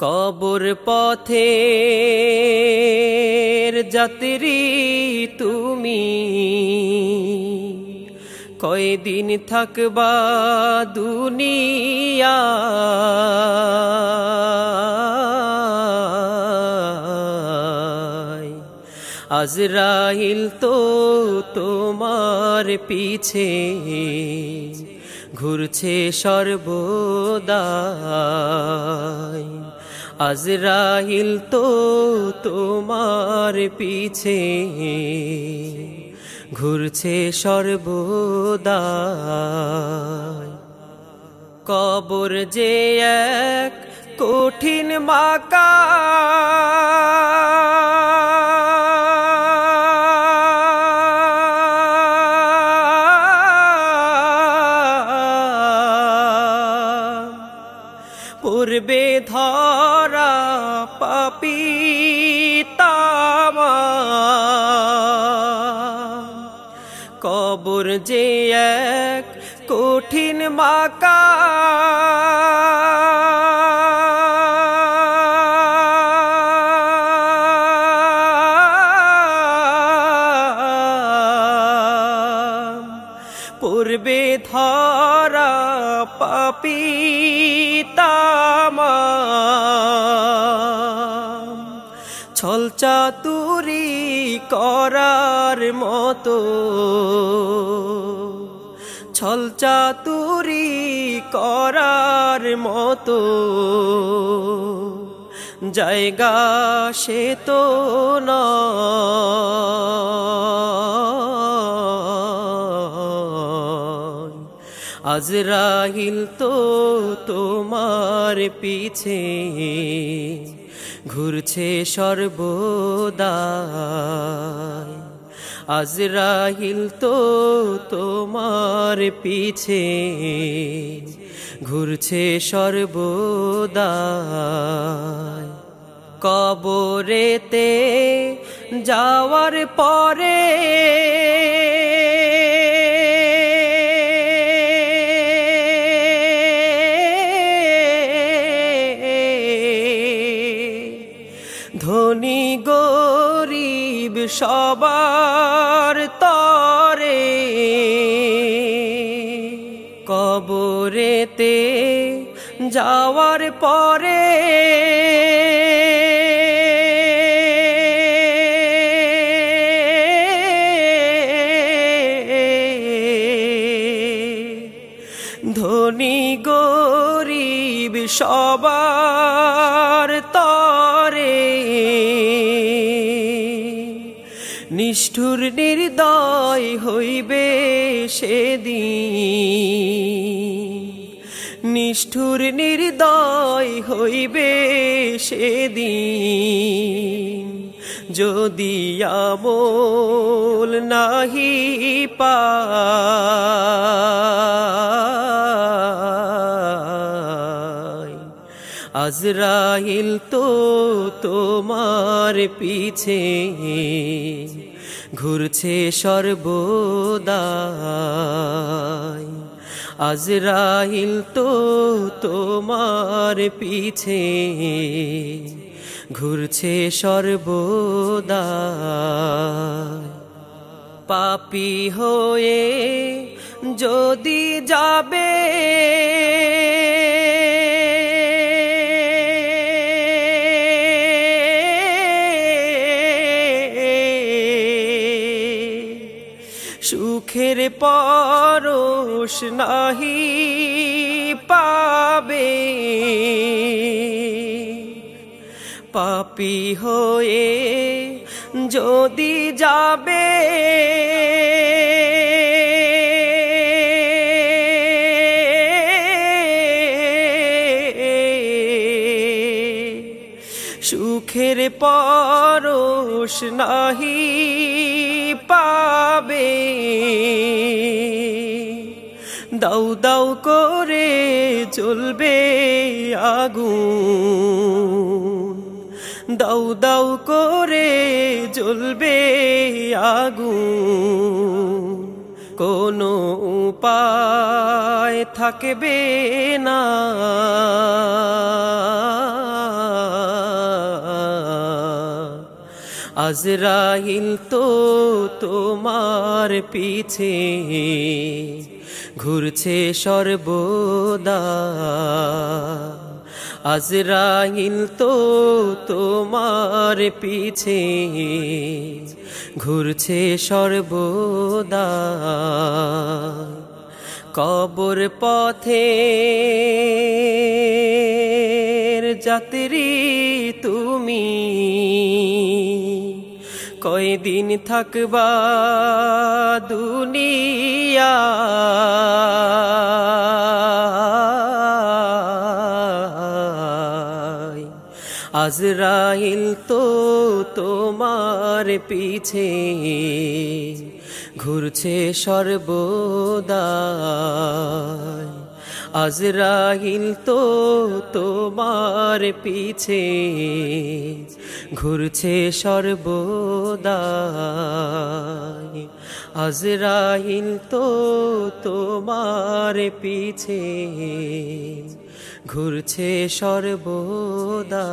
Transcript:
কবর পথে যাত্রী তুমি। কয়দিন থাকবা দুনিয়া? আজরাইল তো তোমার পিছে ঘুরছে সর্বদাই। আজরাইল তো তোমার পিছে। ঘুরছে সর্বদা। কবর যে এক কঠিন মাকা। পূর্বে ধরা পাপি কবর যে এক কঠিন মাকা পূর্বে ধরা পাপি ছল চাতুরি করার মতো। ছল চাতুরি করার মতো। জায়গা সে তো না আজরাইল তো তোমার পিছে। ঘুরছে সর্বদাই। আজরাইল তো তোমার পিছে। ঘুরছে সর্বদাই। কবরেতে যাওয়ার পরে সবার তরে। কবরেতে যাওয়ার পরে ধনী গরিব সবার নিষ্ঠুর নির্দয় হইবে সেদিন। নিষ্ঠুর নির্দয় হইবে সেদিন। যদি আমল নাহি পা আজরাইল তো তোমার পিছে। ঘুরছে সর্বদাই। আজরাইল তো তোমার পিছে। ঘুরছে সর্বদাই। পাপি হয়ে যদি যাবে সুখের পরশ নাহি পাবে। পাপি হয়ে যদি যাবে সুখের পরশ নাহি পাবে। দাউ দাউ করে চলবে আগুন। দাউ দাউ করে জ্বলবে আগুন। কোনো উপায় থাকবে না। আজরাইল তো তোমার পিছে, ঘুরছে সর্বদা। আজরাইল তো তোমার পিছে, ঘুরছে সর্বদা। কবর পথে যাত্রী তুমি কয়দিন থাকবা দুনিয়া? আজরাইল তো তোমার পিছে ঘুরছে সর্বদা আজরাইল তো তোমার পিছে ঘুরছে সর্বদা আজরাইল তো তোমার পিছে ঘুরছে সর্বদা